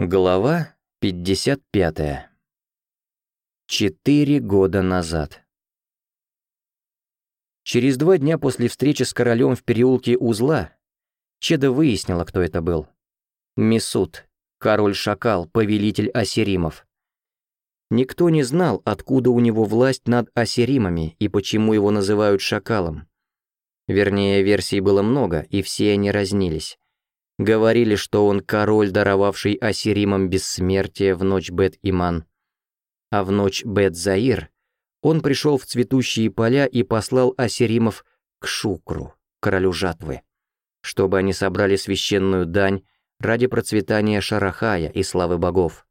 Глава 55. Четыре года назад. Через два дня после встречи с королем в переулке Узла Чеда выяснила, кто это был. Месут, король-шакал, повелитель Асеримов. Никто не знал, откуда у него власть над Асеримами и почему его называют шакалом. Вернее, версий было много, и все они разнились. Говорили, что он король, даровавший осиримам бессмертие в ночь Бет-Иман. А в ночь Бет-Заир он пришел в цветущие поля и послал осиримов к Шукру, королю жатвы, чтобы они собрали священную дань ради процветания Шарахая и славы богов.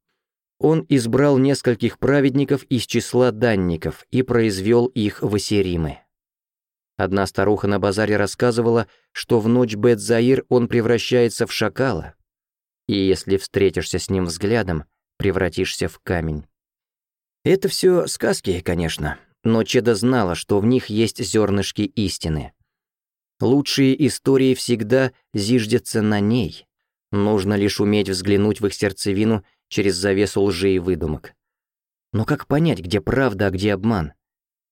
Он избрал нескольких праведников из числа данников и произвел их в Асиримы. Одна старуха на базаре рассказывала, что в ночь Бет-Заир он превращается в шакала. И если встретишься с ним взглядом, превратишься в камень. Это все сказки, конечно, но Чеда знала, что в них есть зернышки истины. Лучшие истории всегда зиждятся на ней. Нужно лишь уметь взглянуть в их сердцевину через завесу лжи и выдумок. Но как понять, где правда, а где обман?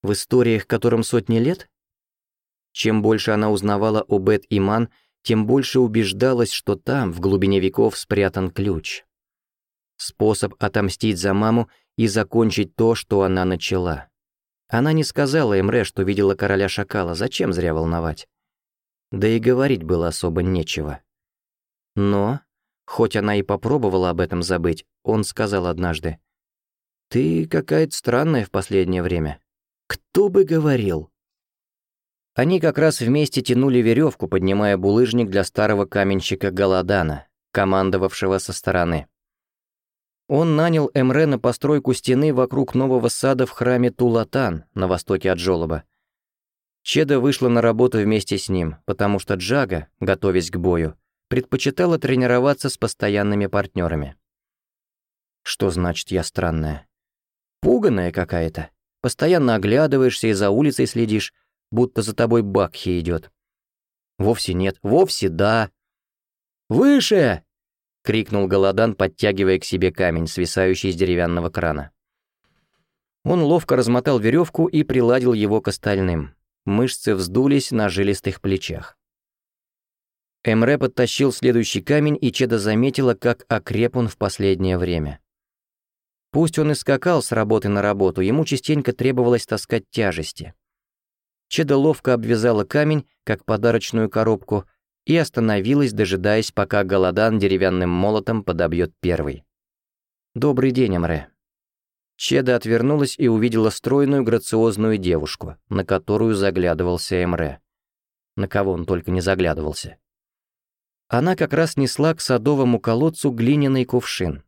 В историях, которым сотни лет? Чем больше она узнавала о Бет-Иман, тем больше убеждалась, что там, в глубине веков, спрятан ключ. Способ отомстить за маму и закончить то, что она начала. Она не сказала Эмре, что видела короля шакала, зачем зря волновать. Да и говорить было особо нечего. Но, хоть она и попробовала об этом забыть, он сказал однажды, «Ты какая-то странная в последнее время. Кто бы говорил?» Они как раз вместе тянули веревку, поднимая булыжник для старого каменщика Голодана, командовавшего со стороны. Он нанял Эмре на постройку стены вокруг нового сада в храме Тулатан на востоке от Жолоба. Чеда вышла на работу вместе с ним, потому что Джага, готовясь к бою, предпочитала тренироваться с постоянными партнерами. Что значит я странная? Пуганая какая-то. Постоянно оглядываешься и за улицей следишь, будто за тобой Бакхи идет. Вовсе нет, вовсе да. «Выше!» — крикнул Голодан, подтягивая к себе камень, свисающий с деревянного крана. Он ловко размотал веревку и приладил его к остальным. Мышцы вздулись на жилистых плечах. Эмре подтащил следующий камень, и Чеда заметила, как окреп он в последнее время. Пусть он и скакал с работы на работу, ему частенько требовалось таскать тяжести. Чеда ловко обвязала камень, как подарочную коробку, и остановилась, дожидаясь, пока Голодан деревянным молотом подобьет первый. «Добрый день, Амре». Чеда отвернулась и увидела стройную, грациозную девушку, на которую заглядывался Эмре. На кого он только не заглядывался. Она как раз несла к садовому колодцу глиняный кувшин.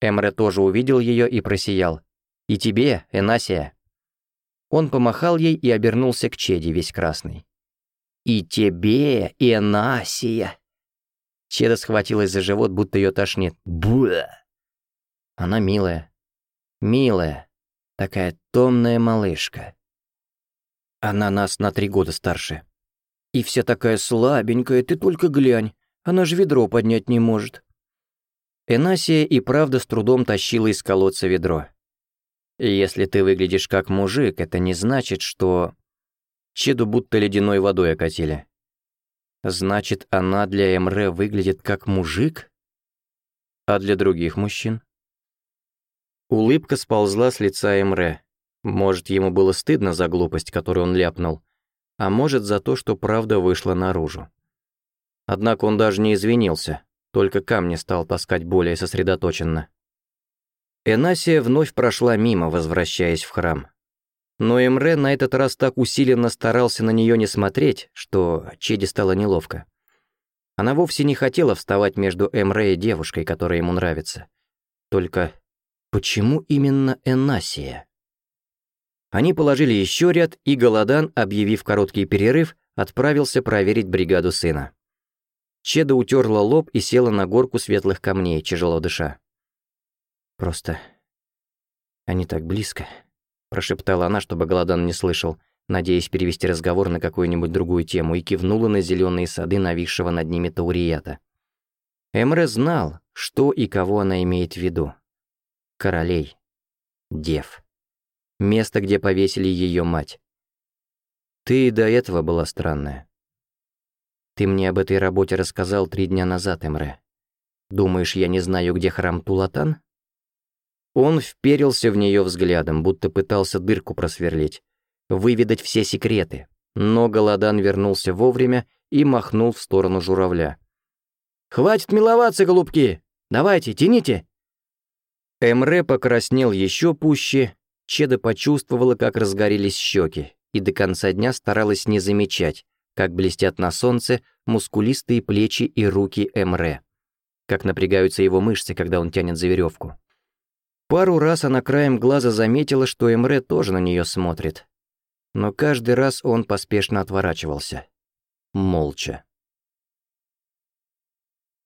Эмре тоже увидел ее и просиял. «И тебе, Энасия!» Он помахал ей и обернулся к Чеди, весь красный. «И тебе, и Насия!» Чеда схватилась за живот, будто ее тошнит. «Буэ!» Она милая. Милая. Такая томная малышка. Она нас на три года старше. И вся такая слабенькая, ты только глянь. Она же ведро поднять не может. Энасия и правда с трудом тащила из колодца ведро. Если ты выглядишь как мужик, это не значит, что... Чеду будто ледяной водой окатили. Значит, она для Эмре выглядит как мужик? А для других мужчин? Улыбка сползла с лица Эмре. Может, ему было стыдно за глупость, которую он ляпнул, а может, за то, что правда вышла наружу. Однако он даже не извинился, только камни стал таскать более сосредоточенно. Энасия вновь прошла мимо, возвращаясь в храм. Но Эмре на этот раз так усиленно старался на нее не смотреть, что Чеди стало неловко. Она вовсе не хотела вставать между Эмре и девушкой, которая ему нравится. Только почему именно Энасия? Они положили еще ряд, и Голодан, объявив короткий перерыв, отправился проверить бригаду сына. Чеда утерла лоб и села на горку светлых камней, тяжело дыша. Просто... Они так близко. Прошептала она, чтобы Голодан не слышал, надеясь перевести разговор на какую-нибудь другую тему, и кивнула на зеленые сады нависшего над ними Таурията. Эмре знал, что и кого она имеет в виду. Королей. Дев. Место, где повесили ее мать. Ты и до этого была странная. Ты мне об этой работе рассказал три дня назад, Эмре. Думаешь, я не знаю, где храм Тулатан? Он вперился в нее взглядом, будто пытался дырку просверлить, выведать все секреты. Но Голодан вернулся вовремя и махнул в сторону журавля. «Хватит миловаться, голубки! Давайте, тяните!» Эмре покраснел еще пуще, Чеда почувствовала, как разгорелись щеки, и до конца дня старалась не замечать, как блестят на солнце мускулистые плечи и руки Эмре, как напрягаются его мышцы, когда он тянет за веревку. Пару раз она краем глаза заметила, что Эмре тоже на нее смотрит. Но каждый раз он поспешно отворачивался. Молча.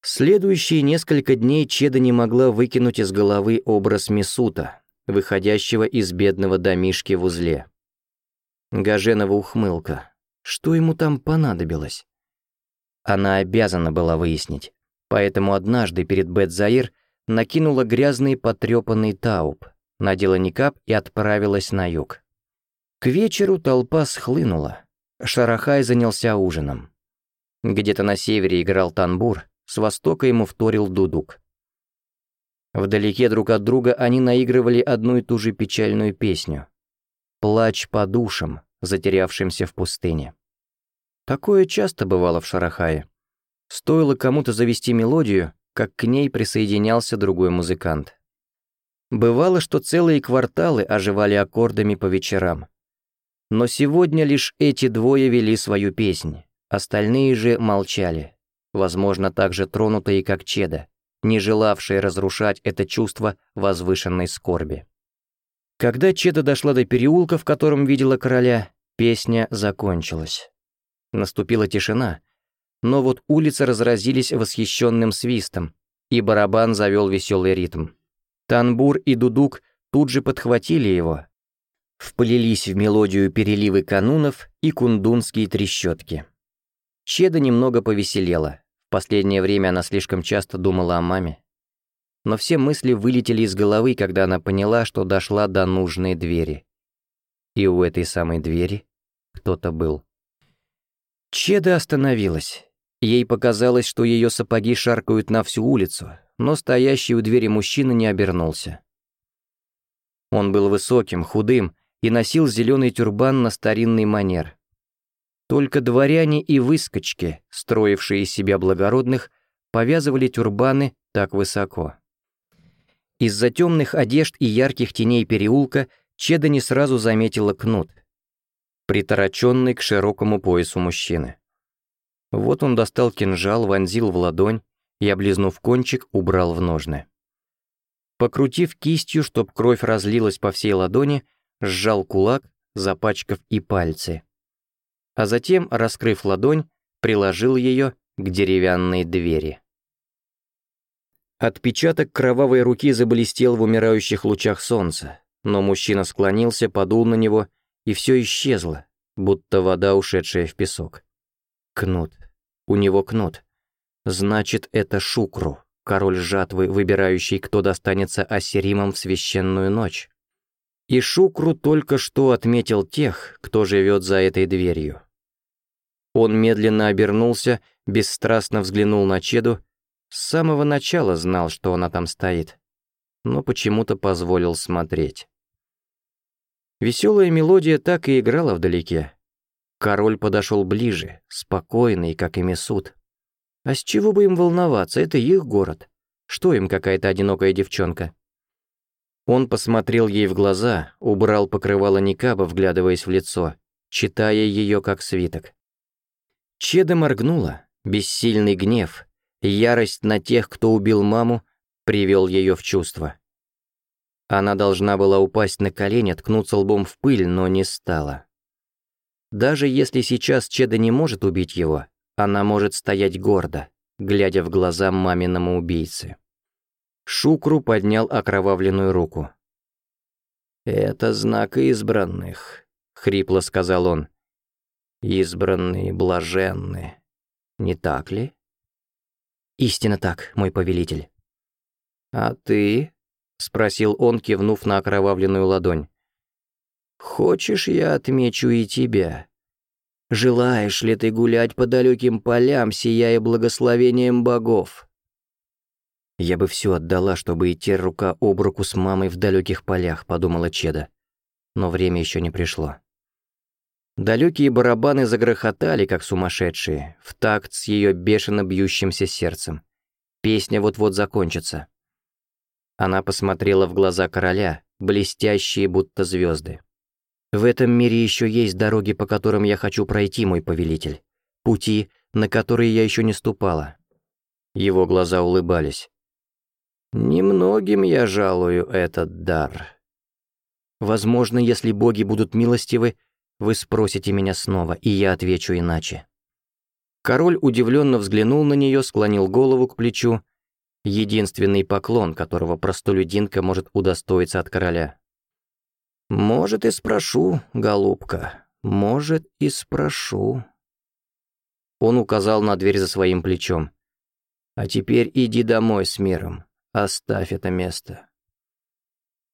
Следующие несколько дней Чеда не могла выкинуть из головы образ Мисута, выходящего из бедного домишки в узле. Гаженова ухмылка. Что ему там понадобилось? Она обязана была выяснить. Поэтому однажды перед Бет Заир накинула грязный потрепанный тауп, надела никап и отправилась на юг. К вечеру толпа схлынула. Шарахай занялся ужином. Где-то на севере играл танбур, с востока ему вторил дудук. Вдалеке друг от друга они наигрывали одну и ту же печальную песню. «Плач по душам, затерявшимся в пустыне». Такое часто бывало в Шарахае. Стоило кому-то завести мелодию, как к ней присоединялся другой музыкант. Бывало, что целые кварталы оживали аккордами по вечерам. Но сегодня лишь эти двое вели свою песнь, остальные же молчали, возможно, так же тронутые, как Чеда, не желавшие разрушать это чувство возвышенной скорби. Когда Чеда дошла до переулка, в котором видела короля, песня закончилась. Наступила тишина — но вот улицы разразились восхищенным свистом, и барабан завел веселый ритм. Танбур и дудук тут же подхватили его, вплелись в мелодию переливы канунов и кундунские трещотки. Чеда немного повеселела. В последнее время она слишком часто думала о маме. Но все мысли вылетели из головы, когда она поняла, что дошла до нужной двери. И у этой самой двери кто-то был. Чеда остановилась. Ей показалось, что ее сапоги шаркают на всю улицу, но стоящий у двери мужчина не обернулся. Он был высоким, худым и носил зеленый тюрбан на старинный манер. Только дворяне и выскочки, строившие из себя благородных, повязывали тюрбаны так высоко. Из-за темных одежд и ярких теней переулка Чеда не сразу заметила кнут, притороченный к широкому поясу мужчины. Вот он достал кинжал, вонзил в ладонь и, облизнув кончик, убрал в ножны. Покрутив кистью, чтоб кровь разлилась по всей ладони, сжал кулак, запачкав и пальцы. А затем, раскрыв ладонь, приложил ее к деревянной двери. Отпечаток кровавой руки заблестел в умирающих лучах солнца, но мужчина склонился, подул на него, и все исчезло, будто вода, ушедшая в песок. Кнут. У него кнут. Значит, это Шукру, король жатвы, выбирающий, кто достанется Ассиримам в священную ночь. И Шукру только что отметил тех, кто живет за этой дверью. Он медленно обернулся, бесстрастно взглянул на Чеду, с самого начала знал, что она там стоит, но почему-то позволил смотреть. Веселая мелодия так и играла вдалеке, Король подошел ближе, спокойный, как и суд. А с чего бы им волноваться, это их город. Что им какая-то одинокая девчонка? Он посмотрел ей в глаза, убрал покрывало Никаба, вглядываясь в лицо, читая ее как свиток. Чеда моргнула, бессильный гнев, ярость на тех, кто убил маму, привел ее в чувство. Она должна была упасть на колени, ткнуться лбом в пыль, но не стала. Даже если сейчас Чеда не может убить его, она может стоять гордо, глядя в глаза маминому убийце. Шукру поднял окровавленную руку. «Это знак избранных», — хрипло сказал он. «Избранные блаженные, Не так ли?» «Истинно так, мой повелитель». «А ты?» — спросил он, кивнув на окровавленную ладонь. Хочешь, я отмечу и тебя? Желаешь ли ты гулять по далеким полям, сияя благословением богов?» «Я бы все отдала, чтобы идти рука об руку с мамой в далеких полях», — подумала Чеда. Но время еще не пришло. Далекие барабаны загрохотали, как сумасшедшие, в такт с ее бешено бьющимся сердцем. Песня вот-вот закончится. Она посмотрела в глаза короля, блестящие будто звезды. В этом мире еще есть дороги, по которым я хочу пройти, мой повелитель. Пути, на которые я еще не ступала». Его глаза улыбались. «Немногим я жалую этот дар. Возможно, если боги будут милостивы, вы спросите меня снова, и я отвечу иначе». Король удивленно взглянул на нее, склонил голову к плечу. Единственный поклон, которого простолюдинка может удостоиться от короля. Может, и спрошу, голубка, может, и спрошу. Он указал на дверь за своим плечом. А теперь иди домой с миром, оставь это место.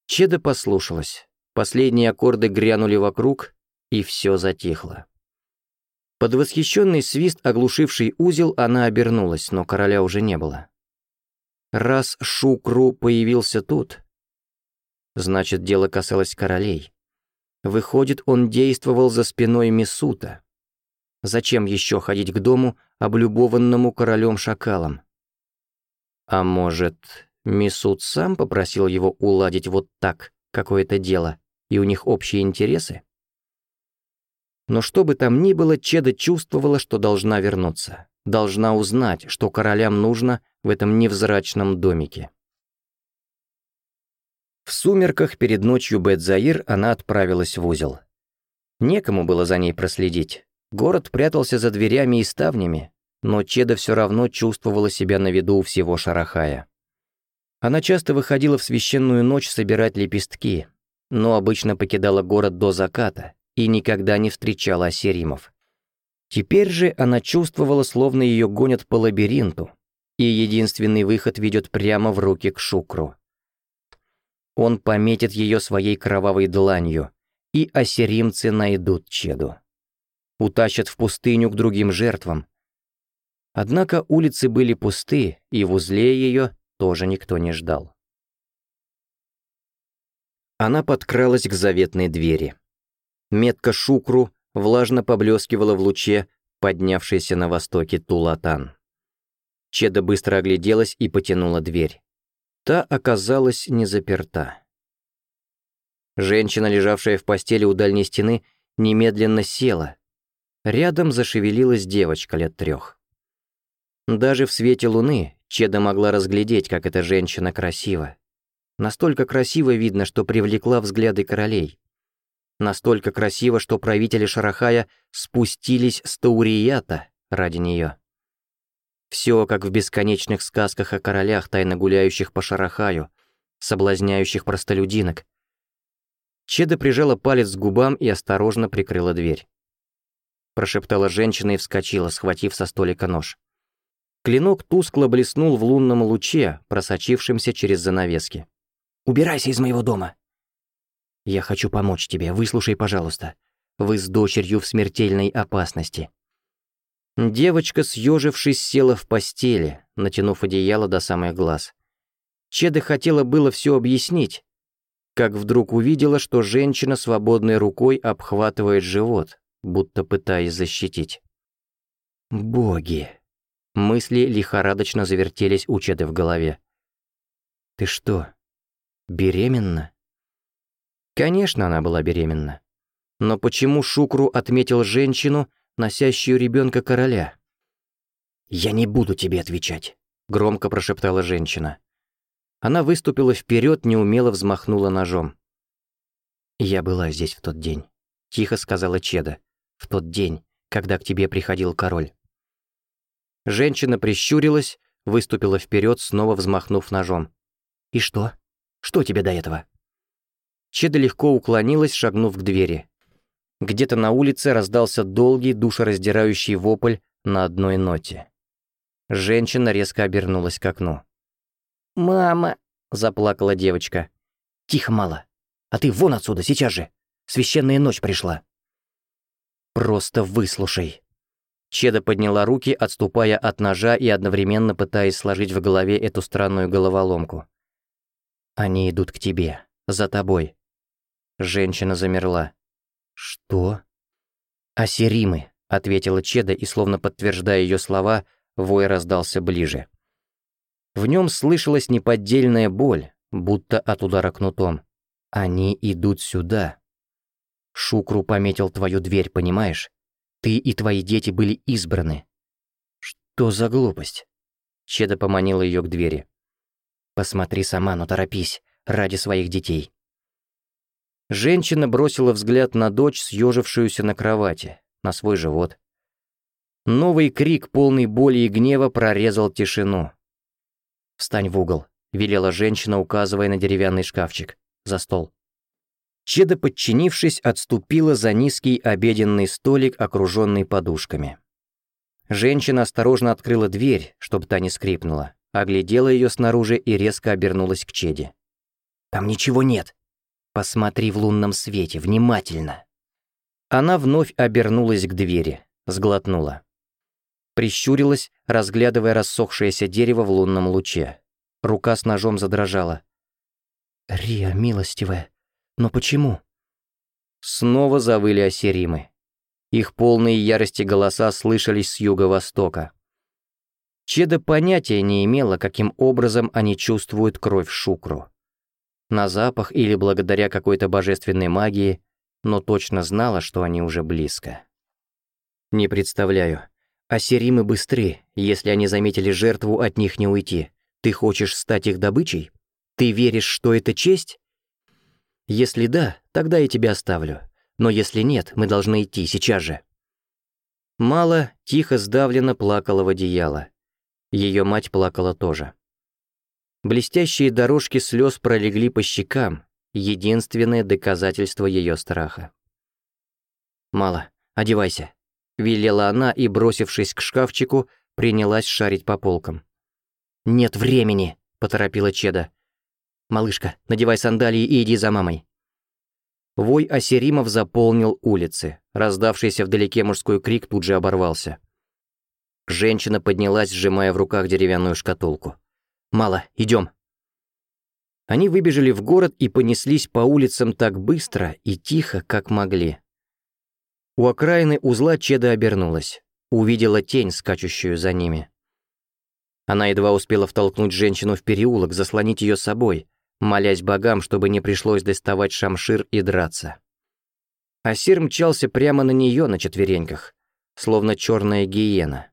Чеда послушалась. Последние аккорды грянули вокруг, и все затихло. Под восхищенный свист, оглушивший узел, она обернулась, но короля уже не было. Раз Шукру появился тут, Значит, дело касалось королей. Выходит, он действовал за спиной Месута. Зачем еще ходить к дому, облюбованному королем-шакалом? А может, Месут сам попросил его уладить вот так какое-то дело, и у них общие интересы? Но что бы там ни было, Чеда чувствовала, что должна вернуться, должна узнать, что королям нужно в этом невзрачном домике. В сумерках перед ночью Бет-Заир она отправилась в узел. Некому было за ней проследить. Город прятался за дверями и ставнями, но Чеда все равно чувствовала себя на виду у всего Шарахая. Она часто выходила в священную ночь собирать лепестки, но обычно покидала город до заката и никогда не встречала осеримов. Теперь же она чувствовала, словно ее гонят по лабиринту, и единственный выход ведет прямо в руки к Шукру. Он пометит ее своей кровавой дланью, и ассиримцы найдут Чеду. Утащат в пустыню к другим жертвам. Однако улицы были пусты, и в узле ее тоже никто не ждал. Она подкралась к заветной двери. Метка Шукру влажно поблескивала в луче, поднявшейся на востоке Тулатан. Чеда быстро огляделась и потянула дверь та оказалась не заперта. Женщина, лежавшая в постели у дальней стены, немедленно села. Рядом зашевелилась девочка лет трех. Даже в свете луны Чеда могла разглядеть, как эта женщина красива. Настолько красиво видно, что привлекла взгляды королей. Настолько красиво, что правители Шарахая спустились с Таурията ради нее. Все, как в бесконечных сказках о королях, тайно гуляющих по Шарахаю, соблазняющих простолюдинок. Чеда прижала палец к губам и осторожно прикрыла дверь. Прошептала женщина и вскочила, схватив со столика нож. Клинок тускло блеснул в лунном луче, просочившемся через занавески. «Убирайся из моего дома!» «Я хочу помочь тебе, выслушай, пожалуйста. Вы с дочерью в смертельной опасности. Девочка, съежившись, села в постели, натянув одеяло до самых глаз. Чеда хотела было все объяснить, как вдруг увидела, что женщина свободной рукой обхватывает живот, будто пытаясь защитить. «Боги!» Мысли лихорадочно завертелись у Чеды в голове. «Ты что, беременна?» Конечно, она была беременна. Но почему Шукру отметил женщину, носящую ребенка короля. «Я не буду тебе отвечать», — громко прошептала женщина. Она выступила вперед, неумело взмахнула ножом. «Я была здесь в тот день», — тихо сказала Чеда. «В тот день, когда к тебе приходил король». Женщина прищурилась, выступила вперед, снова взмахнув ножом. «И что? Что тебе до этого?» Чеда легко уклонилась, шагнув к двери. Где-то на улице раздался долгий, душераздирающий вопль на одной ноте. Женщина резко обернулась к окну. «Мама!» — заплакала девочка. «Тихо, мало! А ты вон отсюда, сейчас же! Священная ночь пришла!» «Просто выслушай!» Чеда подняла руки, отступая от ножа и одновременно пытаясь сложить в голове эту странную головоломку. «Они идут к тебе, за тобой». Женщина замерла. «Что?» «Асеримы», — ответила Чеда, и, словно подтверждая ее слова, вой раздался ближе. В нем слышалась неподдельная боль, будто от удара кнутом. «Они идут сюда». «Шукру пометил твою дверь, понимаешь? Ты и твои дети были избраны». «Что за глупость?» Чеда поманила ее к двери. «Посмотри сама, но торопись, ради своих детей». Женщина бросила взгляд на дочь, съежившуюся на кровати, на свой живот. Новый крик, полный боли и гнева, прорезал тишину. «Встань в угол», — велела женщина, указывая на деревянный шкафчик, за стол. Чеда, подчинившись, отступила за низкий обеденный столик, окруженный подушками. Женщина осторожно открыла дверь, чтобы та не скрипнула, оглядела ее снаружи и резко обернулась к Чеде. «Там ничего нет», Посмотри в лунном свете, внимательно. Она вновь обернулась к двери, сглотнула. Прищурилась, разглядывая рассохшееся дерево в лунном луче. Рука с ножом задрожала. «Рия, милостивая, но почему?» Снова завыли осеримы. Их полные ярости голоса слышались с юго-востока. Чеда понятия не имела, каким образом они чувствуют кровь Шукру на запах или благодаря какой-то божественной магии, но точно знала, что они уже близко. Не представляю. Асеримы быстры, если они заметили жертву, от них не уйти. Ты хочешь стать их добычей? Ты веришь, что это честь? Если да, тогда я тебя оставлю. Но если нет, мы должны идти сейчас же. Мала тихо сдавленно плакала в одеяло. Ее мать плакала тоже. Блестящие дорожки слез пролегли по щекам, единственное доказательство ее страха. «Мало, одевайся», — велела она и, бросившись к шкафчику, принялась шарить по полкам. «Нет времени», — поторопила Чеда. «Малышка, надевай сандалии и иди за мамой». Вой Асеримов заполнил улицы. Раздавшийся вдалеке мужской крик тут же оборвался. Женщина поднялась, сжимая в руках деревянную шкатулку. Мало, идем. Они выбежали в город и понеслись по улицам так быстро и тихо, как могли. У окраины узла Чеда обернулась, увидела тень, скачущую за ними. Она едва успела втолкнуть женщину в переулок, заслонить ее собой, молясь богам, чтобы не пришлось доставать шамшир и драться. Асир мчался прямо на нее на четвереньках, словно черная гиена.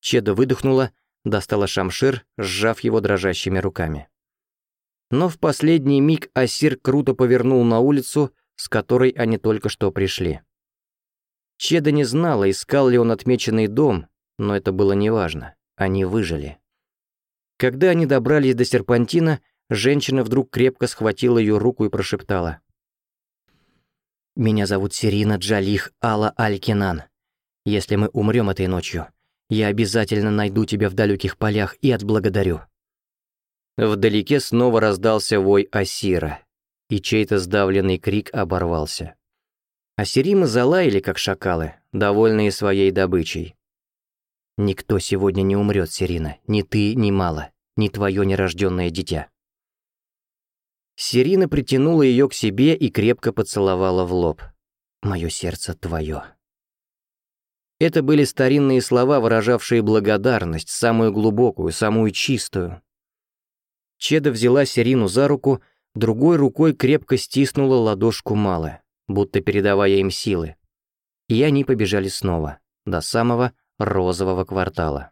Чеда выдохнула — достала шамшир, сжав его дрожащими руками. Но в последний миг Асир круто повернул на улицу, с которой они только что пришли. Чеда не знала, искал ли он отмеченный дом, но это было неважно. Они выжили. Когда они добрались до серпантина, женщина вдруг крепко схватила ее руку и прошептала. «Меня зовут Сирина Джалих Алла Алькинан. Если мы умрем этой ночью, я обязательно найду тебя в далеких полях и отблагодарю». Вдалеке снова раздался вой Асира, и чей-то сдавленный крик оборвался. Асиримы залаяли, как шакалы, довольные своей добычей. «Никто сегодня не умрет, Сирина, ни ты, ни Мала, ни твое нерожденное дитя». Сирина притянула ее к себе и крепко поцеловала в лоб. «Мое сердце твое, это были старинные слова, выражавшие благодарность, самую глубокую, самую чистую. Чеда взяла Серину за руку, другой рукой крепко стиснула ладошку Малы, будто передавая им силы. И они побежали снова, до самого розового квартала.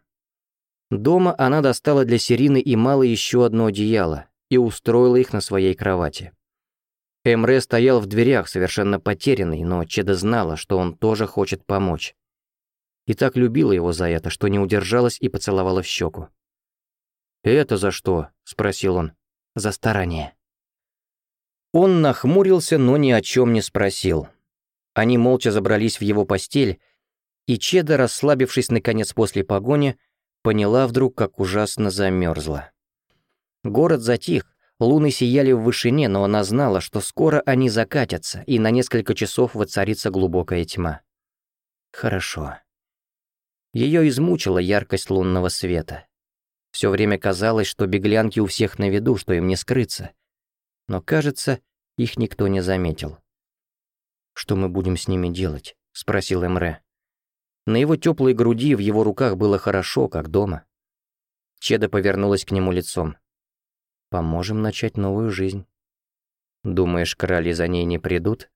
Дома она достала для Серины и Малы еще одно одеяло и устроила их на своей кровати. Эмре стоял в дверях, совершенно потерянный, но Чеда знала, что он тоже хочет помочь и так любила его за это, что не удержалась и поцеловала в щеку. «Это за что?» — спросил он. «За старание». Он нахмурился, но ни о чем не спросил. Они молча забрались в его постель, и Чеда, расслабившись наконец после погони, поняла вдруг, как ужасно замерзла. Город затих, луны сияли в вышине, но она знала, что скоро они закатятся, и на несколько часов воцарится глубокая тьма. «Хорошо», ее измучила яркость лунного света. Все время казалось, что беглянки у всех на виду, что им не скрыться. Но, кажется, их никто не заметил. «Что мы будем с ними делать?» — спросил Эмре. На его теплой груди в его руках было хорошо, как дома. Чеда повернулась к нему лицом. «Поможем начать новую жизнь». «Думаешь, короли за ней не придут?»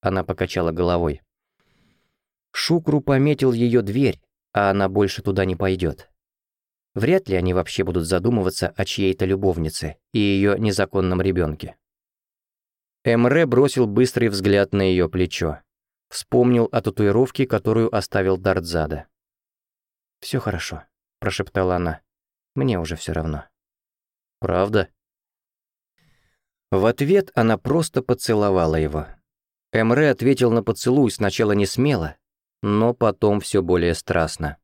Она покачала головой. Шукру пометил ее дверь, а она больше туда не пойдет. Вряд ли они вообще будут задумываться о чьей-то любовнице и ее незаконном ребенке. Эмре бросил быстрый взгляд на ее плечо. Вспомнил о татуировке, которую оставил Дартзада. «Все хорошо», — прошептала она. «Мне уже все равно». «Правда?» В ответ она просто поцеловала его. Эмре ответил на поцелуй сначала не смело, но потом все более страстно.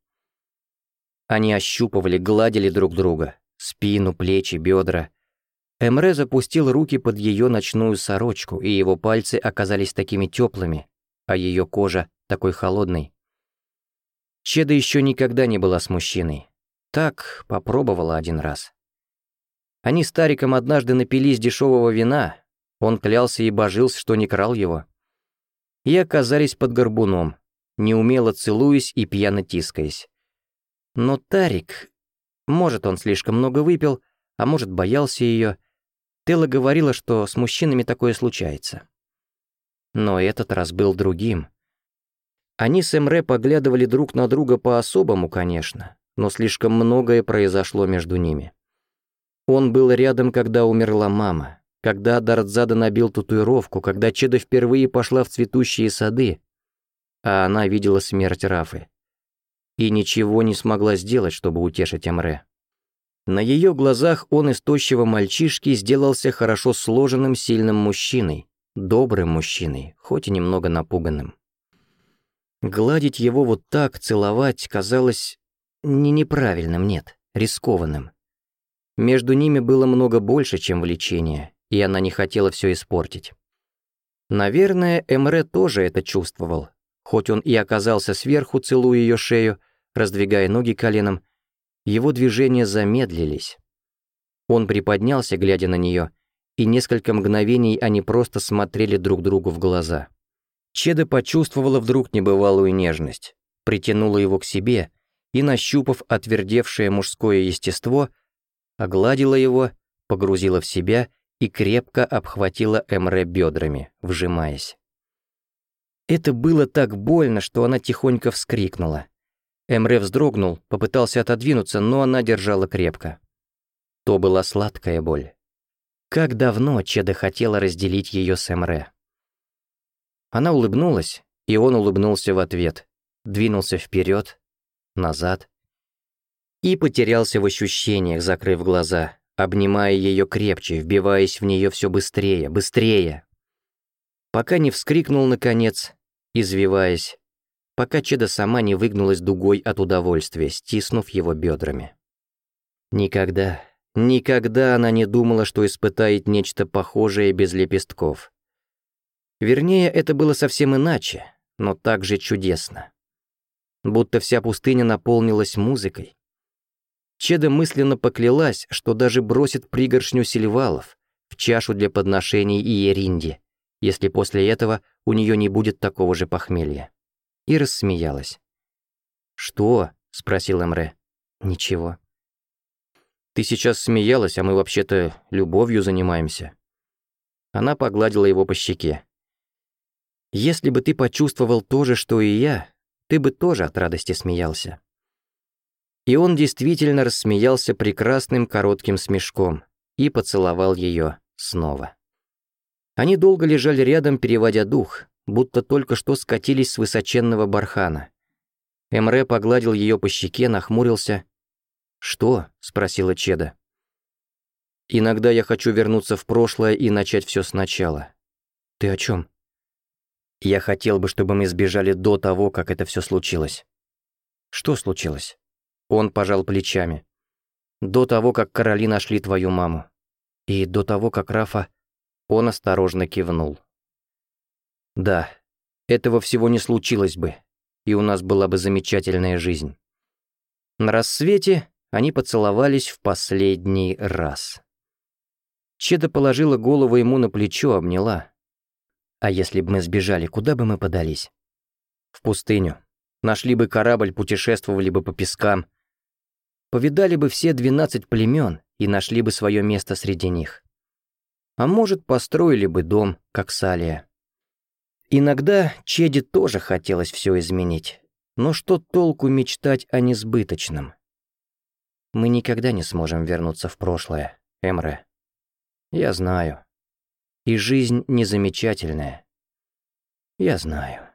Они ощупывали, гладили друг друга, спину, плечи, бедра. Эмре запустил руки под ее ночную сорочку, и его пальцы оказались такими теплыми, а ее кожа такой холодной. Чеда еще никогда не была с мужчиной. Так попробовала один раз. Они с Тариком однажды напились дешевого вина, он клялся и божился, что не крал его. И оказались под горбуном, неумело целуясь и пьяно тискаясь. Но Тарик... Может, он слишком много выпил, а может, боялся ее. Тела говорила, что с мужчинами такое случается. Но этот раз был другим. Они с Эмре поглядывали друг на друга по-особому, конечно, но слишком многое произошло между ними. Он был рядом, когда умерла мама, когда Дардзада набил татуировку, когда Чеда впервые пошла в цветущие сады, а она видела смерть Рафы. И ничего не смогла сделать, чтобы утешить Амре. На ее глазах он из тощего мальчишки сделался хорошо сложенным сильным мужчиной, добрым мужчиной, хоть и немного напуганным. Гладить его вот так, целовать, казалось не неправильным, нет, рискованным. Между ними было много больше, чем влечение, и она не хотела все испортить. Наверное, Эмре тоже это чувствовал, Хоть он и оказался сверху, целуя ее шею, раздвигая ноги коленом, его движения замедлились. Он приподнялся, глядя на нее, и несколько мгновений они просто смотрели друг другу в глаза. Чеда почувствовала вдруг небывалую нежность, притянула его к себе и, нащупав отвердевшее мужское естество, огладила его, погрузила в себя и крепко обхватила Эмре бедрами, вжимаясь. Это было так больно, что она тихонько вскрикнула. Эмре вздрогнул, попытался отодвинуться, но она держала крепко. То была сладкая боль. Как давно Чеда хотела разделить ее с Эмре. Она улыбнулась, и он улыбнулся в ответ, двинулся вперед, назад и потерялся в ощущениях, закрыв глаза, обнимая ее крепче, вбиваясь в нее все быстрее, быстрее. Пока не вскрикнул наконец извиваясь, пока Чеда сама не выгнулась дугой от удовольствия, стиснув его бедрами. Никогда, никогда она не думала, что испытает нечто похожее без лепестков. Вернее, это было совсем иначе, но также чудесно. Будто вся пустыня наполнилась музыкой. Чеда мысленно поклялась, что даже бросит пригоршню сильвалов в чашу для подношений Иеринди — если после этого у нее не будет такого же похмелья. И рассмеялась. «Что?» — спросил Эмре. «Ничего». «Ты сейчас смеялась, а мы вообще-то любовью занимаемся». Она погладила его по щеке. «Если бы ты почувствовал то же, что и я, ты бы тоже от радости смеялся». И он действительно рассмеялся прекрасным коротким смешком и поцеловал ее снова. Они долго лежали рядом, переводя дух, будто только что скатились с высоченного бархана. Эмре погладил ее по щеке, нахмурился. «Что?» — спросила Чеда. «Иногда я хочу вернуться в прошлое и начать все сначала». «Ты о чем? «Я хотел бы, чтобы мы сбежали до того, как это все случилось». «Что случилось?» Он пожал плечами. «До того, как Короли нашли твою маму. И до того, как Рафа...» Он осторожно кивнул. «Да, этого всего не случилось бы, и у нас была бы замечательная жизнь». На рассвете они поцеловались в последний раз. Чеда положила голову ему на плечо, обняла. «А если бы мы сбежали, куда бы мы подались?» «В пустыню. Нашли бы корабль, путешествовали бы по пескам. Повидали бы все двенадцать племен и нашли бы свое место среди них. А может, построили бы дом, как Салия. Иногда Чеди тоже хотелось все изменить. Но что толку мечтать о несбыточном? Мы никогда не сможем вернуться в прошлое, Эмре. Я знаю. И жизнь незамечательная. Я знаю.